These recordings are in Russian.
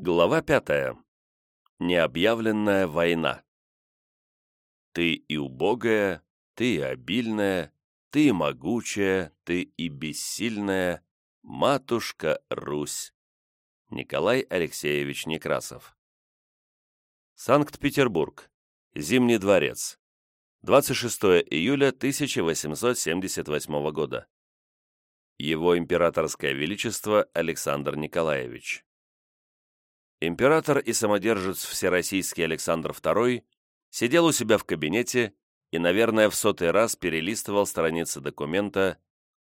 Глава пятая. Необъявленная война. Ты и убогая, ты и обильная, ты и могучая, ты и бессильная, матушка Русь. Николай Алексеевич Некрасов. Санкт-Петербург. Зимний дворец. 26 июля 1878 года. Его императорское величество Александр Николаевич. Император и самодержец всероссийский Александр II сидел у себя в кабинете и, наверное, в сотый раз перелистывал страницы документа,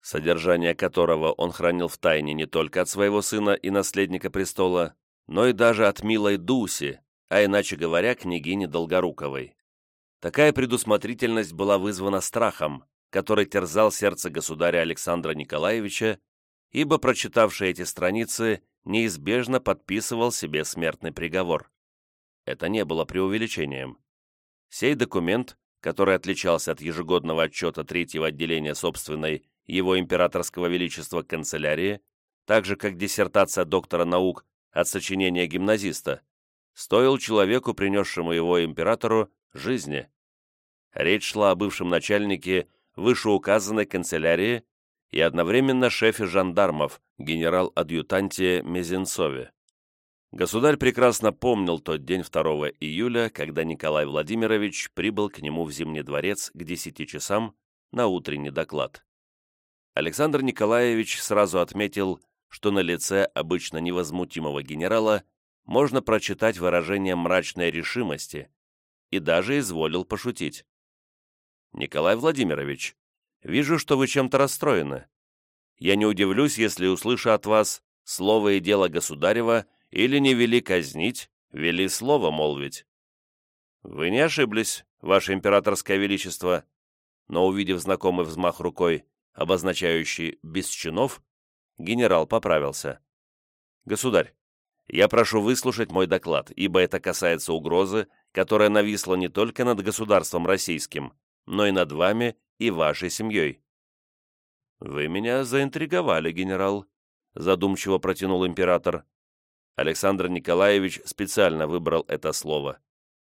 содержание которого он хранил в тайне не только от своего сына и наследника престола, но и даже от милой Дуси, а иначе говоря, княгини Долгоруковой. Такая предусмотрительность была вызвана страхом, который терзал сердце государя Александра Николаевича, ибо, прочитавший эти страницы, неизбежно подписывал себе смертный приговор. Это не было преувеличением. Сей документ, который отличался от ежегодного отчета третьего отделения собственной его императорского величества канцелярии, так же как диссертация доктора наук от сочинения гимназиста, стоил человеку, принесшему его императору, жизни. Речь шла о бывшем начальнике вышеуказанной канцелярии и одновременно шефе жандармов, генерал-адъютанте Мезенцове. Государь прекрасно помнил тот день 2 июля, когда Николай Владимирович прибыл к нему в Зимний дворец к 10 часам на утренний доклад. Александр Николаевич сразу отметил, что на лице обычно невозмутимого генерала можно прочитать выражение мрачной решимости, и даже изволил пошутить. «Николай Владимирович, вижу, что вы чем-то расстроены. Я не удивлюсь, если услышу от вас слово и дело государева или не вели казнить, вели слово молвить». «Вы не ошиблись, ваше императорское величество», но, увидев знакомый взмах рукой, обозначающий «без чинов», генерал поправился. «Государь, я прошу выслушать мой доклад, ибо это касается угрозы, которая нависла не только над государством российским, но и над вами и вашей семьей». «Вы меня заинтриговали, генерал», — задумчиво протянул император. Александр Николаевич специально выбрал это слово,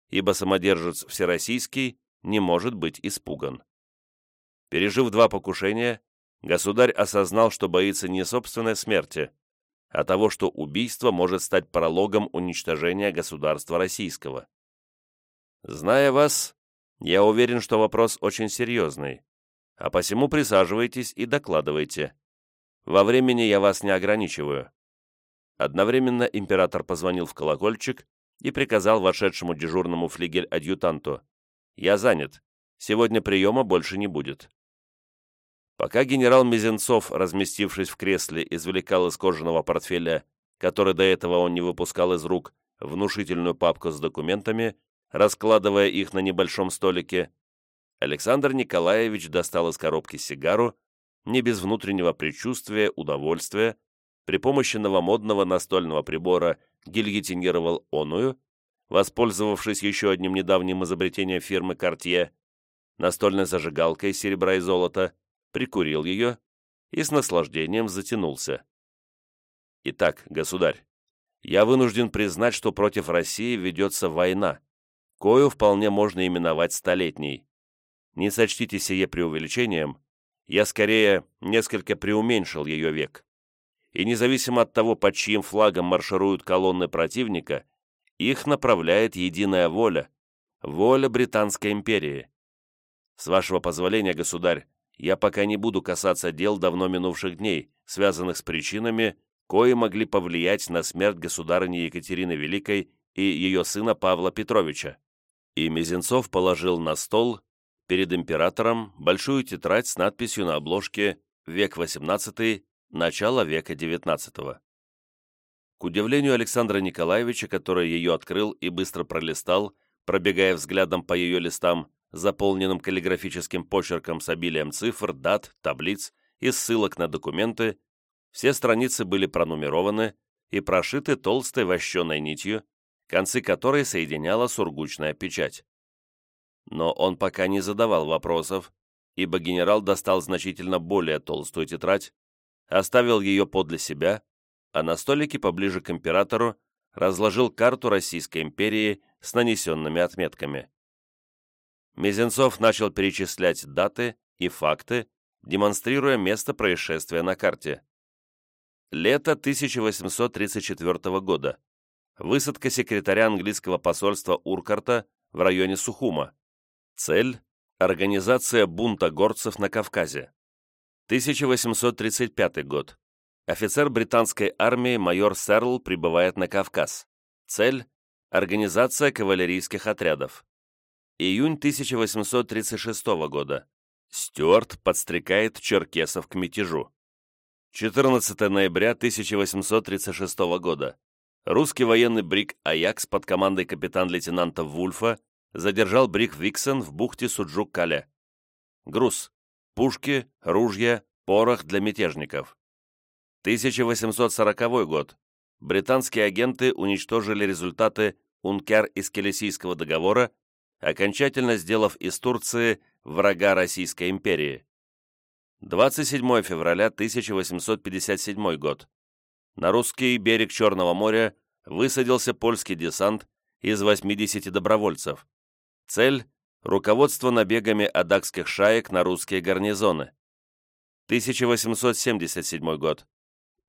ибо самодержец всероссийский не может быть испуган. Пережив два покушения, государь осознал, что боится не собственной смерти, а того, что убийство может стать прологом уничтожения государства российского. Зная вас, я уверен, что вопрос очень серьезный, а посему присаживайтесь и докладывайте. Во времени я вас не ограничиваю». Одновременно император позвонил в колокольчик и приказал вошедшему дежурному флигель-адъютанту «Я занят. Сегодня приема больше не будет». Пока генерал Мизенцов, разместившись в кресле, извлекал из кожаного портфеля, который до этого он не выпускал из рук, внушительную папку с документами, раскладывая их на небольшом столике, Александр Николаевич достал из коробки сигару, не без внутреннего предчувствия, удовольствия, при помощи новомодного настольного прибора гильотинировал оную, воспользовавшись еще одним недавним изобретением фирмы Cartier, настольной зажигалкой серебра и золота, прикурил ее и с наслаждением затянулся. Итак, государь, я вынужден признать, что против России ведется война, кою вполне можно именовать столетней. Не сочтите сие преувеличением, я скорее несколько преуменьшил ее век. И независимо от того, под чьим флагом маршируют колонны противника, их направляет единая воля, воля Британской империи. С вашего позволения, государь, я пока не буду касаться дел давно минувших дней, связанных с причинами, кои могли повлиять на смерть государыни Екатерины Великой и ее сына Павла Петровича и Мизинцов положил на стол перед императором большую тетрадь с надписью на обложке «Век XVIII, начало века XIX». К удивлению Александра Николаевича, который ее открыл и быстро пролистал, пробегая взглядом по ее листам, заполненным каллиграфическим почерком с обилием цифр, дат, таблиц и ссылок на документы, все страницы были пронумерованы и прошиты толстой вощеной нитью, концы которой соединяла сургучная печать. Но он пока не задавал вопросов, ибо генерал достал значительно более толстую тетрадь, оставил ее подле себя, а на столике поближе к императору разложил карту Российской империи с нанесенными отметками. Мизинцов начал перечислять даты и факты, демонстрируя место происшествия на карте. Лето 1834 года. Высадка секретаря английского посольства Уркарта в районе Сухума. Цель – организация бунта горцев на Кавказе. 1835 год. Офицер британской армии майор Серл прибывает на Кавказ. Цель – организация кавалерийских отрядов. Июнь 1836 года. Стюарт подстрекает черкесов к мятежу. 14 ноября 1836 года. Русский военный бриг «Аякс» под командой капитан-лейтенанта Вульфа задержал бриг «Виксен» в бухте Суджук-Кале. Груз. Пушки, ружья, порох для мятежников. 1840 год. Британские агенты уничтожили результаты Ункер-Искелесийского договора, окончательно сделав из Турции врага Российской империи. 27 февраля 1857 год. На русский берег Черного моря высадился польский десант из 80 добровольцев. Цель – руководство набегами адакских шаек на русские гарнизоны. 1877 год.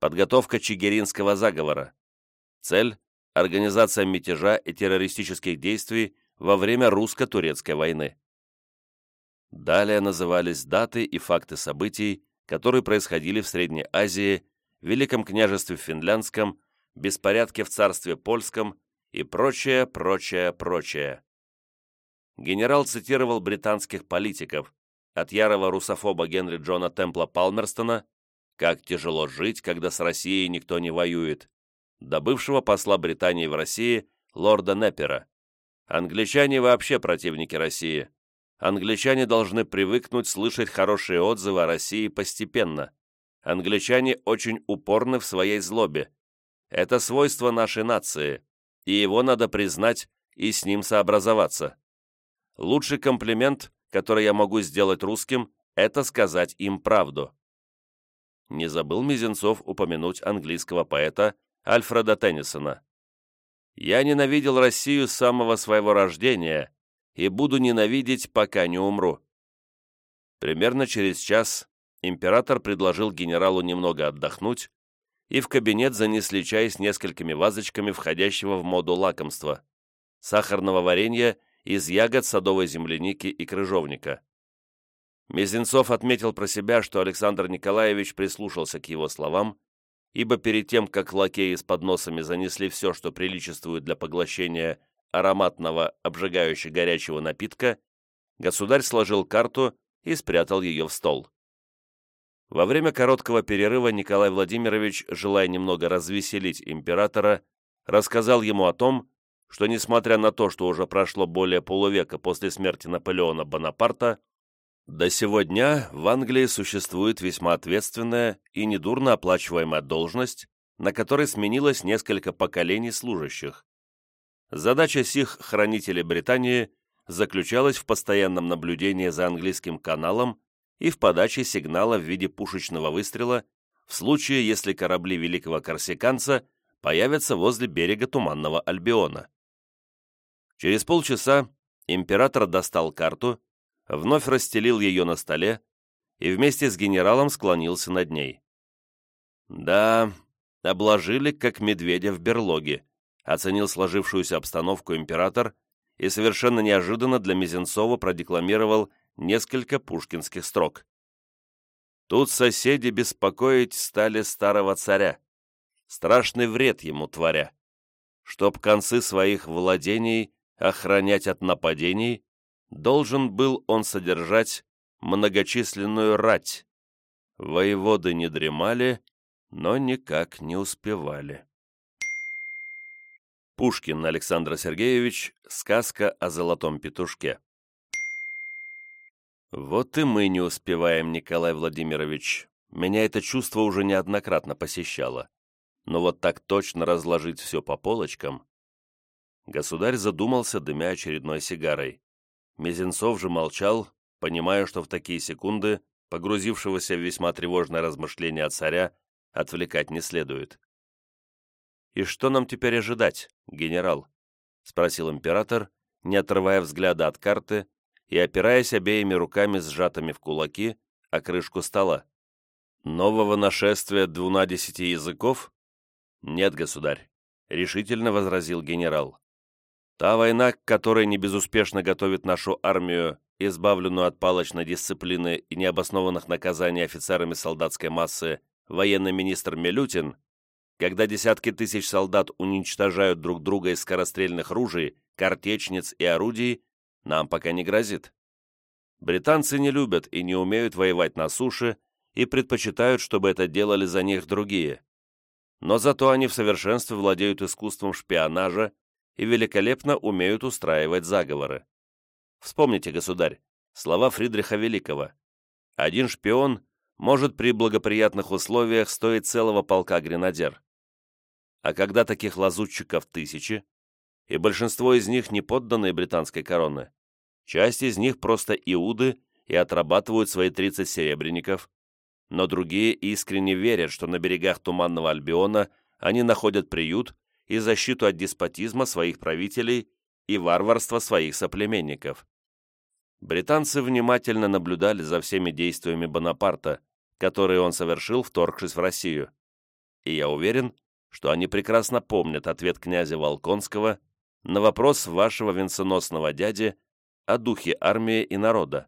Подготовка Чигиринского заговора. Цель – организация мятежа и террористических действий во время русско-турецкой войны. Далее назывались даты и факты событий, которые происходили в Средней Азии, Великом княжестве Финляндском, беспорядке в царстве Польском и прочее, прочее, прочее. Генерал цитировал британских политиков, от ярого русофоба Генри Джона Темпла Палмерстона «Как тяжело жить, когда с Россией никто не воюет», до бывшего посла Британии в России лорда Неппера. Англичане вообще противники России англичане должны привыкнуть слышать хорошие отзывы о России постепенно. Англичане очень упорны в своей злобе. Это свойство нашей нации, и его надо признать и с ним сообразоваться. Лучший комплимент, который я могу сделать русским, это сказать им правду. Не забыл Мизинцов упомянуть английского поэта Альфреда Теннисона. «Я ненавидел Россию с самого своего рождения, и буду ненавидеть, пока не умру». Примерно через час император предложил генералу немного отдохнуть, и в кабинет занесли чай с несколькими вазочками входящего в моду лакомства, сахарного варенья из ягод садовой земляники и крыжовника. Мизинцов отметил про себя, что Александр Николаевич прислушался к его словам, ибо перед тем, как лакеи с подносами занесли все, что приличествует для поглощения ароматного, обжигающе горячего напитка, государь сложил карту и спрятал ее в стол. Во время короткого перерыва Николай Владимирович, желая немного развеселить императора, рассказал ему о том, что, несмотря на то, что уже прошло более полувека после смерти Наполеона Бонапарта, до сего дня в Англии существует весьма ответственная и недурно оплачиваемая должность, на которой сменилось несколько поколений служащих. Задача сих хранителей Британии заключалась в постоянном наблюдении за английским каналом и в подаче сигнала в виде пушечного выстрела в случае, если корабли великого корсиканца появятся возле берега Туманного Альбиона. Через полчаса император достал карту, вновь расстелил ее на столе и вместе с генералом склонился над ней. Да, обложили, как медведя в берлоге, оценил сложившуюся обстановку император и совершенно неожиданно для Мизинцова продекламировал несколько пушкинских строк. Тут соседи беспокоить стали старого царя, страшный вред ему творя. Чтоб концы своих владений охранять от нападений, должен был он содержать многочисленную рать. Воеводы не дремали, но никак не успевали. Пушкин Александр Сергеевич «Сказка о золотом петушке». «Вот и мы не успеваем, Николай Владимирович. Меня это чувство уже неоднократно посещало. Но вот так точно разложить все по полочкам...» Государь задумался, дымя очередной сигарой. Мизинцов же молчал, понимая, что в такие секунды, погрузившегося в весьма тревожное размышление царя, отвлекать не следует. «И что нам теперь ожидать, генерал?» — спросил император, не отрывая взгляда от карты и опираясь обеими руками, сжатыми в кулаки, о крышку стола. «Нового нашествия двунадесяти языков?» «Нет, государь», — решительно возразил генерал. «Та война, к которой не безуспешно готовит нашу армию, избавленную от палочной дисциплины и необоснованных наказаний офицерами солдатской массы, военный министр Милютин, когда десятки тысяч солдат уничтожают друг друга из скорострельных ружей, картечниц и орудий, нам пока не грозит. Британцы не любят и не умеют воевать на суше и предпочитают, чтобы это делали за них другие. Но зато они в совершенстве владеют искусством шпионажа и великолепно умеют устраивать заговоры. Вспомните, государь, слова Фридриха Великого. Один шпион может при благоприятных условиях стоить целого полка гренадер. А когда таких лазутчиков тысячи, и большинство из них не подданные британской короны, часть из них просто иуды и отрабатывают свои 30 серебряников, но другие искренне верят, что на берегах Туманного Альбиона они находят приют и защиту от деспотизма своих правителей и варварства своих соплеменников. Британцы внимательно наблюдали за всеми действиями Бонапарта, которые он совершил, вторгшись в Россию. И я уверен, что они прекрасно помнят ответ князя Волконского на вопрос вашего венценосного дяди о духе армии и народа.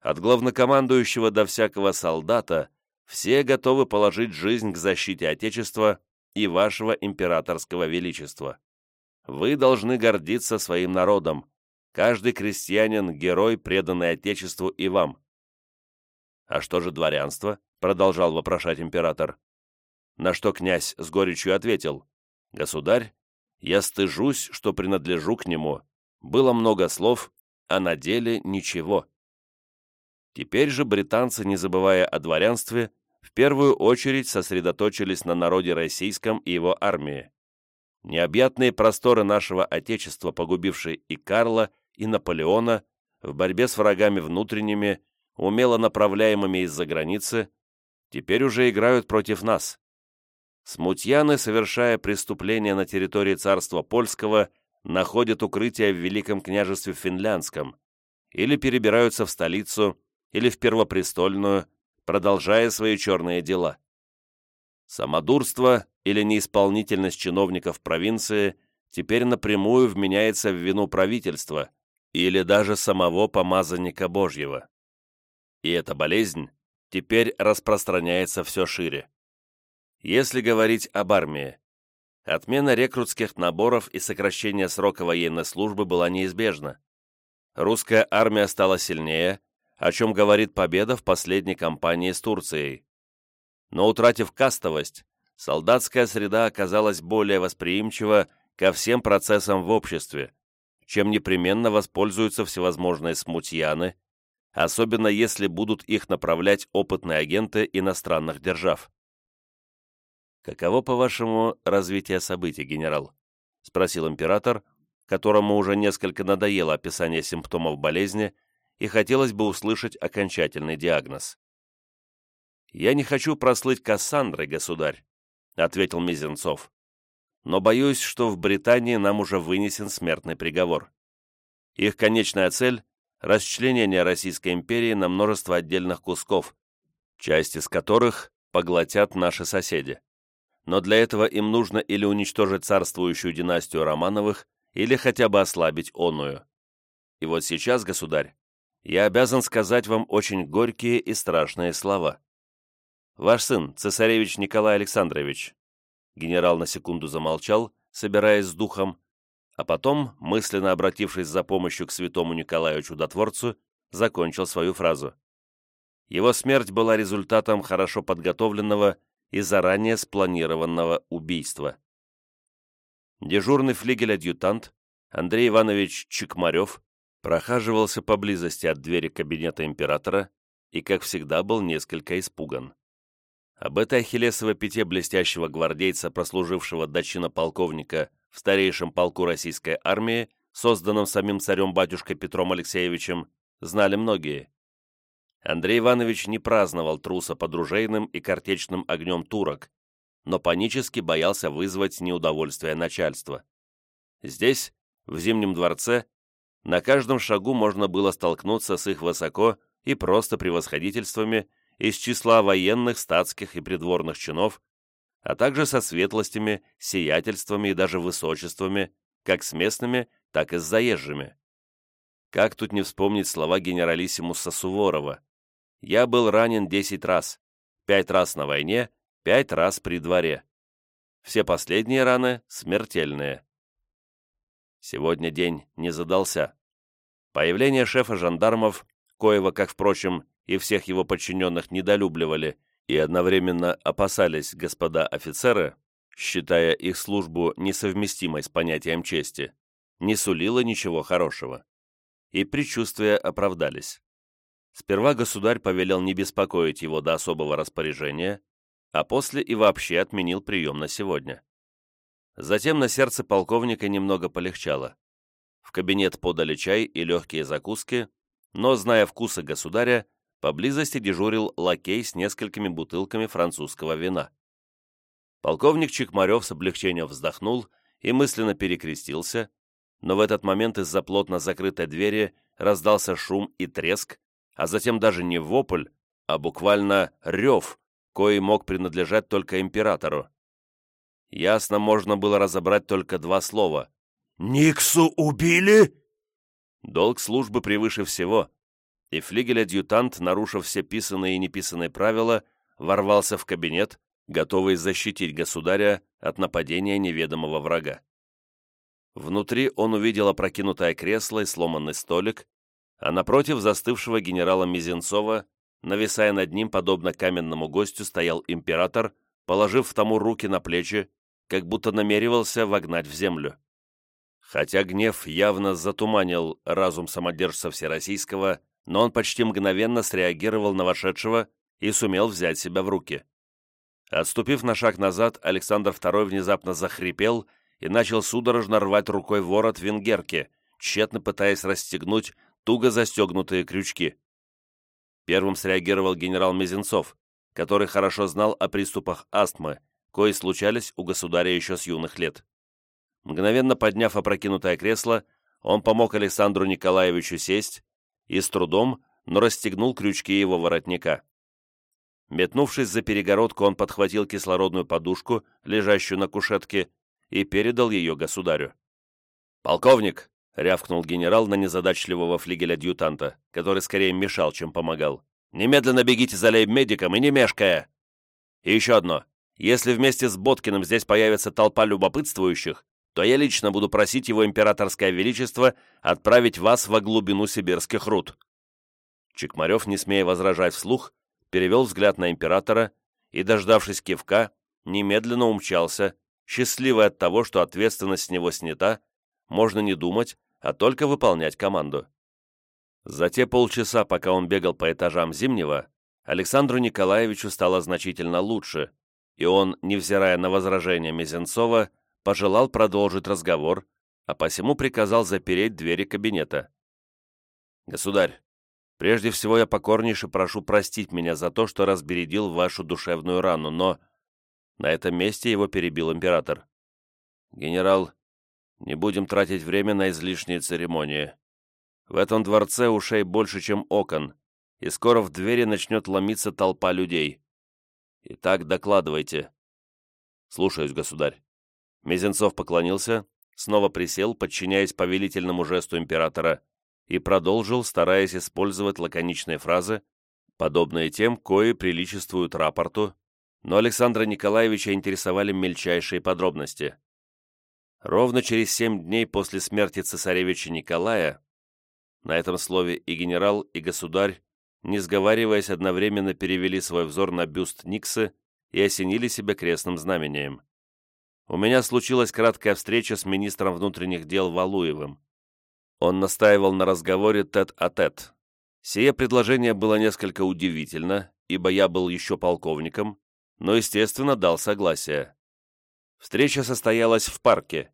От главнокомандующего до всякого солдата все готовы положить жизнь к защите Отечества и вашего императорского величества. Вы должны гордиться своим народом. Каждый крестьянин – герой, преданный Отечеству и вам. «А что же дворянство?» – продолжал вопрошать император. На что князь с горечью ответил, «Государь, я стыжусь, что принадлежу к нему. Было много слов, а на деле ничего». Теперь же британцы, не забывая о дворянстве, в первую очередь сосредоточились на народе российском и его армии. Необъятные просторы нашего Отечества, погубившие и Карла, и Наполеона, в борьбе с врагами внутренними, умело направляемыми из-за границы, теперь уже играют против нас. Смутьяны, совершая преступления на территории царства польского, находят укрытие в Великом княжестве Финляндском или перебираются в столицу или в Первопрестольную, продолжая свои черные дела. Самодурство или неисполнительность чиновников провинции теперь напрямую вменяется в вину правительства или даже самого помазанника Божьего. И эта болезнь теперь распространяется все шире. Если говорить об армии, отмена рекрутских наборов и сокращение срока военной службы была неизбежна. Русская армия стала сильнее, о чем говорит победа в последней кампании с Турцией. Но утратив кастовость, солдатская среда оказалась более восприимчива ко всем процессам в обществе, чем непременно воспользуются всевозможные смутьяны, особенно если будут их направлять опытные агенты иностранных держав. «Каково, по-вашему, развитие событий, генерал?» — спросил император, которому уже несколько надоело описание симптомов болезни и хотелось бы услышать окончательный диагноз. «Я не хочу прослыть Кассандрой, государь», — ответил Мизинцов. «Но боюсь, что в Британии нам уже вынесен смертный приговор. Их конечная цель — расчленение Российской империи на множество отдельных кусков, часть из которых поглотят наши соседи но для этого им нужно или уничтожить царствующую династию Романовых, или хотя бы ослабить оную. И вот сейчас, государь, я обязан сказать вам очень горькие и страшные слова. Ваш сын, цесаревич Николай Александрович, генерал на секунду замолчал, собираясь с духом, а потом, мысленно обратившись за помощью к святому Николаю Чудотворцу, закончил свою фразу. Его смерть была результатом хорошо подготовленного и заранее спланированного убийства. Дежурный флигель-адъютант Андрей Иванович Чекмарев прохаживался поблизости от двери кабинета императора и, как всегда, был несколько испуган. Об этой ахиллесовой пяте блестящего гвардейца, прослужившего до чина полковника в старейшем полку российской армии, созданном самим царем-батюшкой Петром Алексеевичем, знали многие. Андрей Иванович не праздновал труса под ружейным и картечным огнем турок, но панически боялся вызвать неудовольствие начальства. Здесь, в Зимнем дворце, на каждом шагу можно было столкнуться с их высоко и просто превосходительствами из числа военных, статских и придворных чинов, а также со светлостями, сиятельствами и даже высочествами, как с местными, так и с заезжими. Как тут не вспомнить слова генералиссимуса Суворова? «Я был ранен десять раз, пять раз на войне, пять раз при дворе. Все последние раны смертельные». Сегодня день не задался. Появление шефа жандармов, коего, как, впрочем, и всех его подчиненных недолюбливали и одновременно опасались господа офицеры, считая их службу несовместимой с понятием чести, не сулило ничего хорошего. И предчувствия оправдались. Сперва государь повелел не беспокоить его до особого распоряжения, а после и вообще отменил прием на сегодня. Затем на сердце полковника немного полегчало. В кабинет подали чай и легкие закуски, но, зная вкусы государя, поблизости дежурил лакей с несколькими бутылками французского вина. Полковник Чекмарев с облегчением вздохнул и мысленно перекрестился, но в этот момент из-за плотно закрытой двери раздался шум и треск, а затем даже не вопль, а буквально рев, кой мог принадлежать только императору. Ясно можно было разобрать только два слова. «Никсу убили?» Долг службы превыше всего, и флигель-адъютант, нарушив все писанные и неписанные правила, ворвался в кабинет, готовый защитить государя от нападения неведомого врага. Внутри он увидел опрокинутое кресло и сломанный столик, а напротив застывшего генерала Мизенцова, нависая над ним, подобно каменному гостю, стоял император, положив тому руки на плечи, как будто намеревался вогнать в землю. Хотя гнев явно затуманил разум самодержца Всероссийского, но он почти мгновенно среагировал на вошедшего и сумел взять себя в руки. Отступив на шаг назад, Александр II внезапно захрипел и начал судорожно рвать рукой ворот венгерки, тщетно пытаясь расстегнуть туго застегнутые крючки. Первым среагировал генерал Мизинцов, который хорошо знал о приступах астмы, кои случались у государя еще с юных лет. Мгновенно подняв опрокинутое кресло, он помог Александру Николаевичу сесть и с трудом, но расстегнул крючки его воротника. Метнувшись за перегородку, он подхватил кислородную подушку, лежащую на кушетке, и передал ее государю. «Полковник!» — рявкнул генерал на незадачливого флигеля-адъютанта, который скорее мешал, чем помогал. «Немедленно бегите за лейб-медиком и не мешкая!» «И еще одно. Если вместе с Боткиным здесь появится толпа любопытствующих, то я лично буду просить его императорское величество отправить вас во глубину сибирских руд». Чекмарев, не смея возражать вслух, перевел взгляд на императора и, дождавшись кивка, немедленно умчался, счастливый от того, что ответственность с него снята, можно не думать, а только выполнять команду. За те полчаса, пока он бегал по этажам Зимнего, Александру Николаевичу стало значительно лучше, и он, невзирая на возражения Мизенцова, пожелал продолжить разговор, а посему приказал запереть двери кабинета. «Государь, прежде всего я покорнейше прошу простить меня за то, что разбередил вашу душевную рану, но...» На этом месте его перебил император. «Генерал, не будем тратить время на излишние церемонии. В этом дворце ушей больше, чем окон, и скоро в двери начнет ломиться толпа людей. Итак, докладывайте». «Слушаюсь, государь». Мезенцов поклонился, снова присел, подчиняясь повелительному жесту императора, и продолжил, стараясь использовать лаконичные фразы, подобные тем, кои приличествуют рапорту, но Александра Николаевича интересовали мельчайшие подробности. Ровно через семь дней после смерти цесаревича Николая, на этом слове и генерал, и государь, не сговариваясь, одновременно перевели свой взор на бюст Никса и осенили себя крестным знамением у меня случилась краткая встреча с министром внутренних дел Валуевым. Он настаивал на разговоре тет-а-тет. -тет. Сие предложение было несколько удивительно, ибо я был еще полковником, но, естественно, дал согласие. Встреча состоялась в парке,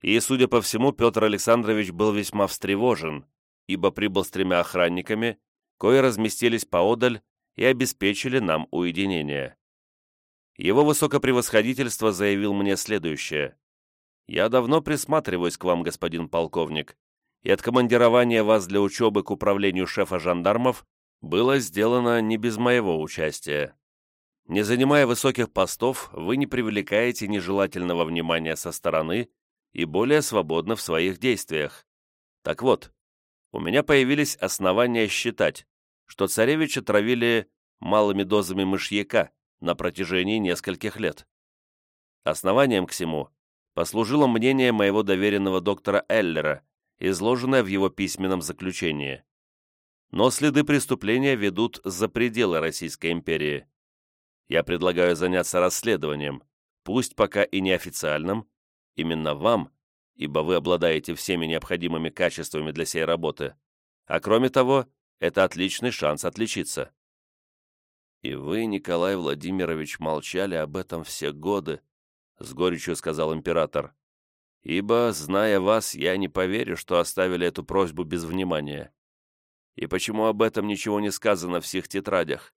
и, судя по всему, Петр Александрович был весьма встревожен, ибо прибыл с тремя охранниками, кои разместились поодаль и обеспечили нам уединение. Его высокопревосходительство заявил мне следующее. «Я давно присматриваюсь к вам, господин полковник, и откомандирование вас для учебы к управлению шефа жандармов было сделано не без моего участия. Не занимая высоких постов, вы не привлекаете нежелательного внимания со стороны и более свободны в своих действиях. Так вот, у меня появились основания считать, что царевича травили малыми дозами мышьяка на протяжении нескольких лет. Основанием к всему послужило мнение моего доверенного доктора Эллера, изложенное в его письменном заключении. Но следы преступления ведут за пределы Российской империи. Я предлагаю заняться расследованием, пусть пока и неофициальным, именно вам, ибо вы обладаете всеми необходимыми качествами для сей работы, а кроме того, это отличный шанс отличиться. И вы, Николай Владимирович, молчали об этом все годы, с горечью сказал император. Ибо, зная вас, я не поверю, что оставили эту просьбу без внимания. И почему об этом ничего не сказано в всех тетрадях?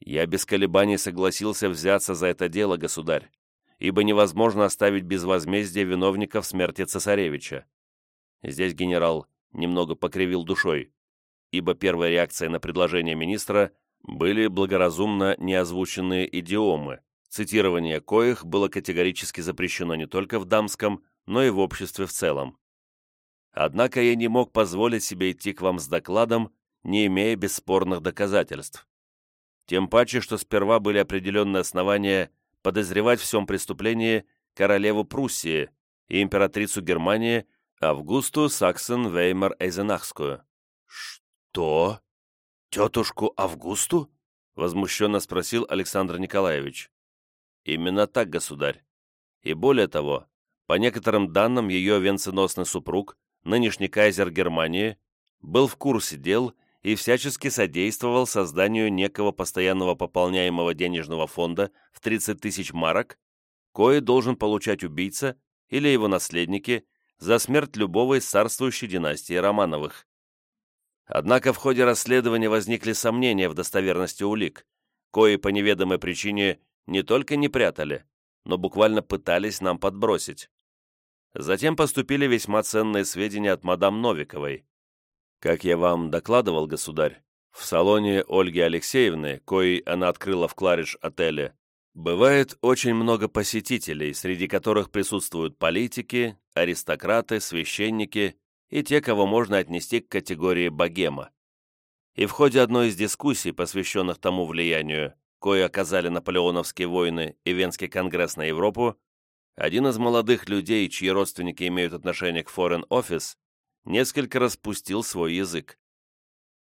Я без колебаний согласился взяться за это дело, государь, ибо невозможно оставить без возмездия виновников смерти цесаревича. Здесь генерал немного покривил душой, ибо первая реакция на предложение министра были благоразумно неозвученные идиомы, цитирование коих было категорически запрещено не только в дамском, но и в обществе в целом. Однако я не мог позволить себе идти к вам с докладом, не имея бесспорных доказательств. Тем паче, что сперва были определенные основания подозревать в всем преступлении королеву Пруссии и императрицу Германии Августу Саксен-Веймар-Эйзенахскую. «Что? Тетушку Августу?» — возмущенно спросил Александр Николаевич. «Именно так, государь. И более того, по некоторым данным, ее венценосный супруг, нынешний кайзер Германии, был в курсе дел и всячески содействовал созданию некого постоянного пополняемого денежного фонда в 30 тысяч марок, кое должен получать убийца или его наследники за смерть любого из царствующей династии Романовых. Однако в ходе расследования возникли сомнения в достоверности улик, кои по неведомой причине не только не прятали, но буквально пытались нам подбросить. Затем поступили весьма ценные сведения от мадам Новиковой. Как я вам докладывал, государь, в салоне Ольги Алексеевны, коей она открыла в Клариш-отеле, бывает очень много посетителей, среди которых присутствуют политики, аристократы, священники и те, кого можно отнести к категории богема. И в ходе одной из дискуссий, посвященных тому влиянию, кое оказали наполеоновские войны и Венский конгресс на Европу, один из молодых людей, чьи родственники имеют отношение к Foreign Office, несколько распустил свой язык.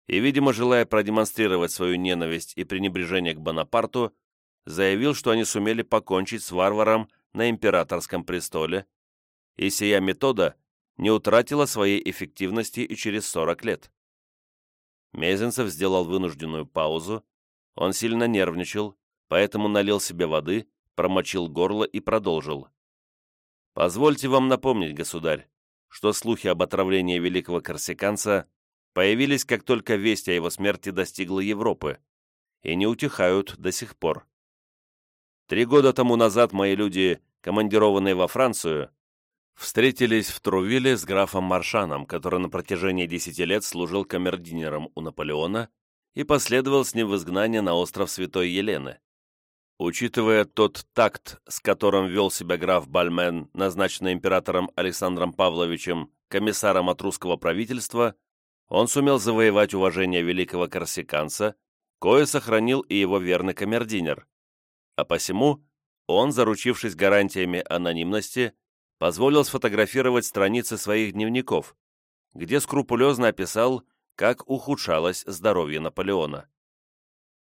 И, видимо, желая продемонстрировать свою ненависть и пренебрежение к Бонапарту, заявил, что они сумели покончить с варваром на императорском престоле, и сия метода не утратила своей эффективности и через 40 лет. Мезенцев сделал вынужденную паузу, он сильно нервничал, поэтому налил себе воды, промочил горло и продолжил. «Позвольте вам напомнить, государь, что слухи об отравлении великого корсиканца появились, как только весть о его смерти достигла Европы, и не утихают до сих пор. Три года тому назад мои люди, командированные во Францию, встретились в Трувиле с графом Маршаном, который на протяжении десяти лет служил камердинером у Наполеона и последовал с ним в изгнание на остров Святой Елены. Учитывая тот такт, с которым вел себя граф Бальмен, назначенный императором Александром Павловичем комиссаром от русского правительства, он сумел завоевать уважение великого корсиканца, кое сохранил и его верный камердинер. А посему он, заручившись гарантиями анонимности, позволил сфотографировать страницы своих дневников, где скрупулезно описал, как ухудшалось здоровье Наполеона.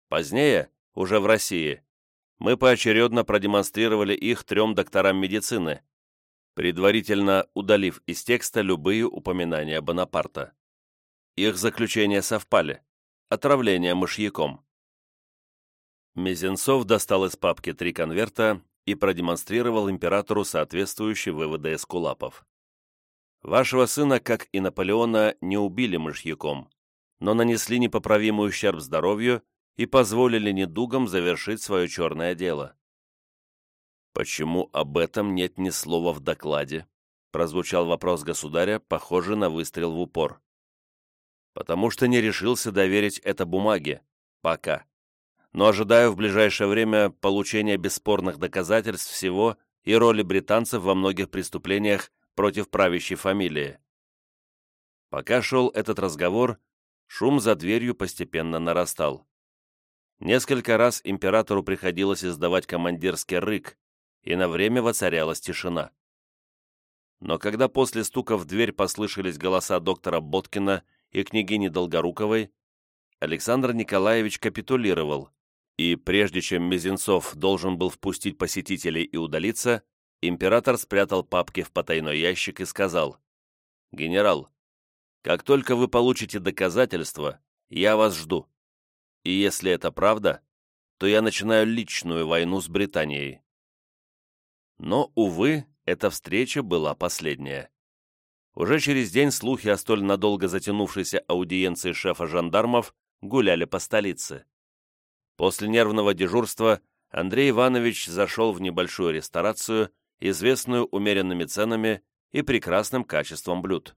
Позднее, уже в России, мы поочередно продемонстрировали их трем докторам медицины, предварительно удалив из текста любые упоминания Бонапарта. Их заключения совпали. Отравление мышьяком. Мезенцов достал из папки три конверта и продемонстрировал императору соответствующие выводы эскулапов. Вашего сына, как и Наполеона, не убили мышьяком, но нанесли непоправимый ущерб здоровью и позволили недугам завершить свое черное дело. «Почему об этом нет ни слова в докладе?» прозвучал вопрос государя, похожий на выстрел в упор. «Потому что не решился доверить это бумаге. Пока. Но ожидаю в ближайшее время получения бесспорных доказательств всего и роли британцев во многих преступлениях против правящей фамилии». Пока шел этот разговор, шум за дверью постепенно нарастал. Несколько раз императору приходилось издавать командирский рык, и на время воцарялась тишина. Но когда после стука в дверь послышались голоса доктора Боткина и княгини Долгоруковой, Александр Николаевич капитулировал, и прежде чем Мизинцов должен был впустить посетителей и удалиться, император спрятал папки в потайной ящик и сказал, «Генерал, как только вы получите доказательства, я вас жду. И если это правда, то я начинаю личную войну с Британией. Но, увы, эта встреча была последняя. Уже через день слухи о столь надолго затянувшейся аудиенции шефа жандармов гуляли по столице. После нервного дежурства Андрей Иванович зашел в небольшую ресторацию, известную умеренными ценами и прекрасным качеством блюд.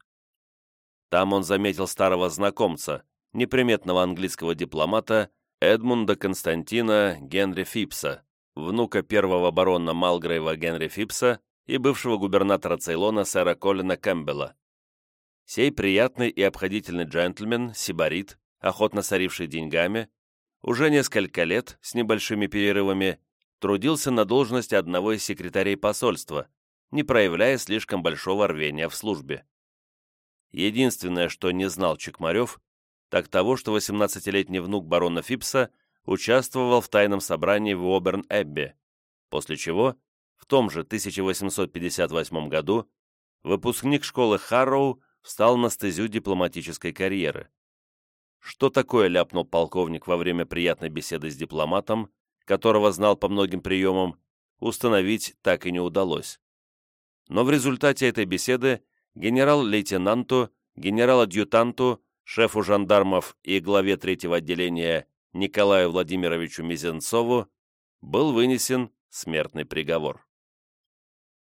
Там он заметил старого знакомца, неприметного английского дипломата Эдмунда Константина Генри Фипса, внука первого барона Малгрейва Генри Фипса и бывшего губернатора Цейлона сэра Колина Кэмпбелла. Сей приятный и обходительный джентльмен, сибарит, охотно соривший деньгами, уже несколько лет, с небольшими перерывами, трудился на должности одного из секретарей посольства, не проявляя слишком большого рвения в службе. Единственное, что не знал Чекмарев, так того, что 18-летний внук барона Фипса участвовал в тайном собрании в Оберн-Эбби, после чего, в том же 1858 году, выпускник школы Харроу встал на стезю дипломатической карьеры. Что такое ляпнул полковник во время приятной беседы с дипломатом, которого знал по многим приемам, установить так и не удалось. Но в результате этой беседы генерал-лейтенанту, генерал-адъютанту, шефу жандармов и главе третьего отделения Николаю Владимировичу Мизенцову был вынесен смертный приговор.